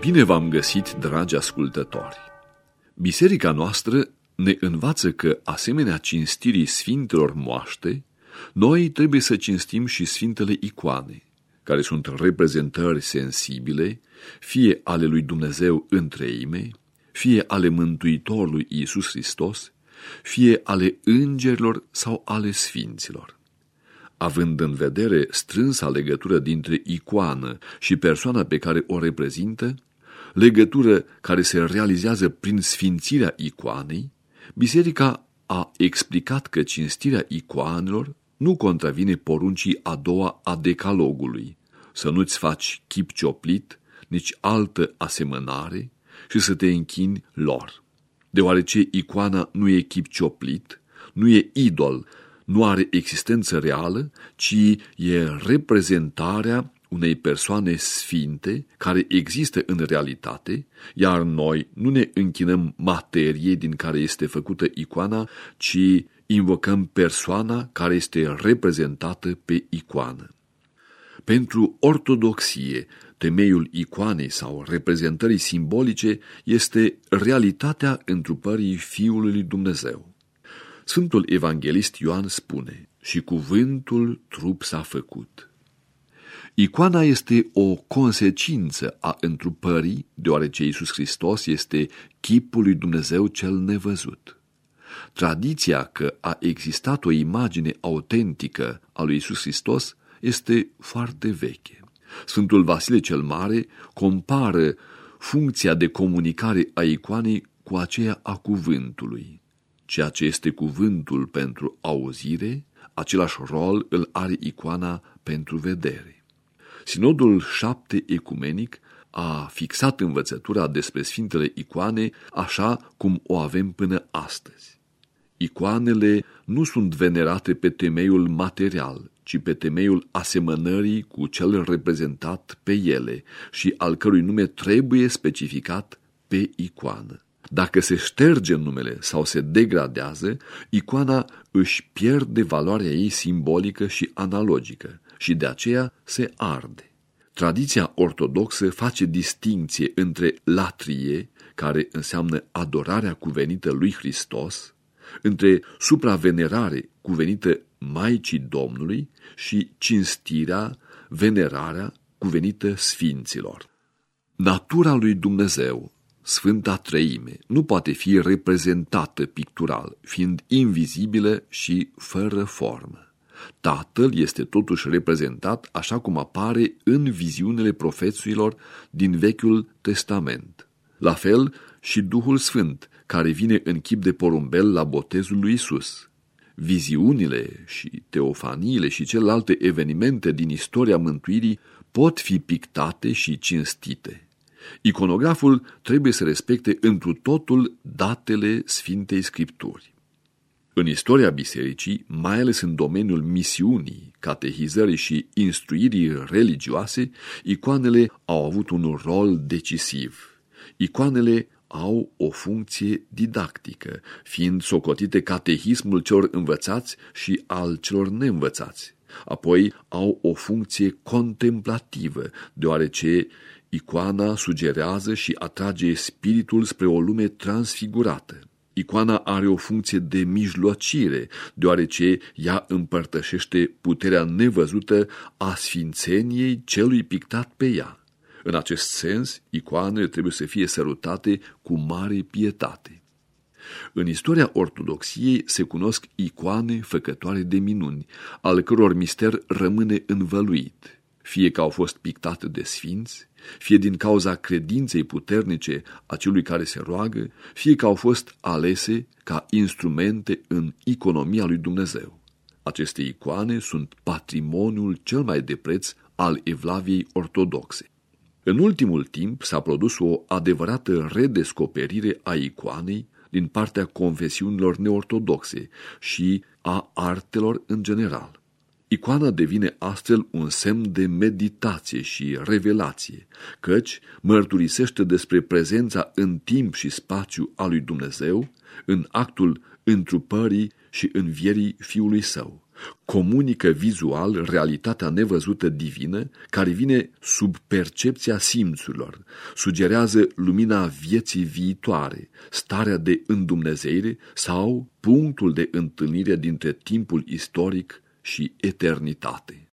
Bine v-am găsit, dragi ascultători! Biserica noastră ne învață că, asemenea cinstirii sfintelor moaște, noi trebuie să cinstim și sfintele icoane, care sunt reprezentări sensibile, fie ale lui Dumnezeu întreime, fie ale Mântuitorului Iisus Hristos, fie ale îngerilor sau ale sfinților. Având în vedere strânsa legătură dintre icoană și persoana pe care o reprezintă, legătură care se realizează prin sfințirea icoanei, biserica a explicat că cinstirea icoanelor nu contravine poruncii a doua a decalogului, să nu-ți faci chip cioplit, nici altă asemănare și să te închini lor. Deoarece icoana nu e chip cioplit, nu e idol, nu are existență reală, ci e reprezentarea unei persoane sfinte care există în realitate, iar noi nu ne închinăm materiei din care este făcută icoana, ci invocăm persoana care este reprezentată pe icoană. Pentru ortodoxie, temeiul icoanei sau reprezentării simbolice este realitatea întrupării Fiului lui Dumnezeu. Sfântul Evanghelist Ioan spune, și cuvântul trup s-a făcut. Icoana este o consecință a întrupării, deoarece Iisus Hristos este chipul lui Dumnezeu cel nevăzut. Tradiția că a existat o imagine autentică a lui Iisus Hristos este foarte veche. Sfântul Vasile cel Mare compară funcția de comunicare a icoanei cu aceea a cuvântului. Ceea ce este cuvântul pentru auzire, același rol îl are icoana pentru vedere. Sinodul șapte ecumenic a fixat învățătura despre Sfintele Icoane așa cum o avem până astăzi. Icoanele nu sunt venerate pe temeiul material, ci pe temeiul asemănării cu cel reprezentat pe ele și al cărui nume trebuie specificat pe icoană. Dacă se șterge numele sau se degradează, icoana își pierde valoarea ei simbolică și analogică și de aceea se arde. Tradiția ortodoxă face distinție între latrie, care înseamnă adorarea cuvenită lui Hristos, între supravenerare cuvenită Maicii Domnului și cinstirea, venerarea cuvenită Sfinților. Natura lui Dumnezeu, Sfânta Treime, nu poate fi reprezentată pictural, fiind invizibilă și fără formă. Tatăl este totuși reprezentat așa cum apare în viziunile profețuilor din Vechiul Testament. La fel și Duhul Sfânt, care vine în chip de porumbel la botezul lui Isus. Viziunile și teofaniile și celelalte evenimente din istoria mântuirii pot fi pictate și cinstite. Iconograful trebuie să respecte întru totul datele Sfintei Scripturi. În istoria bisericii, mai ales în domeniul misiunii, catehizării și instruirii religioase, icoanele au avut un rol decisiv. Icoanele au o funcție didactică, fiind socotite catehismul celor învățați și al celor neînvățați. Apoi au o funcție contemplativă, deoarece icoana sugerează și atrage spiritul spre o lume transfigurată. Icoana are o funcție de mijlocire, deoarece ea împărtășește puterea nevăzută a sfințeniei celui pictat pe ea. În acest sens, icoanele trebuie să fie sărutate cu mare pietate. În istoria ortodoxiei se cunosc icoane făcătoare de minuni, al căror mister rămâne învăluit fie că au fost pictate de sfinți, fie din cauza credinței puternice a celui care se roagă, fie că au fost alese ca instrumente în economia lui Dumnezeu. Aceste icoane sunt patrimoniul cel mai de preț al Evlaviei ortodoxe. În ultimul timp s-a produs o adevărată redescoperire a icoanei din partea confesiunilor neortodoxe și a artelor în general. Icoana devine astfel un semn de meditație și revelație, căci mărturisește despre prezența în timp și spațiu a lui Dumnezeu, în actul întrupării și învierii Fiului Său. Comunică vizual realitatea nevăzută divină care vine sub percepția simțurilor, sugerează lumina vieții viitoare, starea de îndumnezeire sau punctul de întâlnire dintre timpul istoric și eternitate.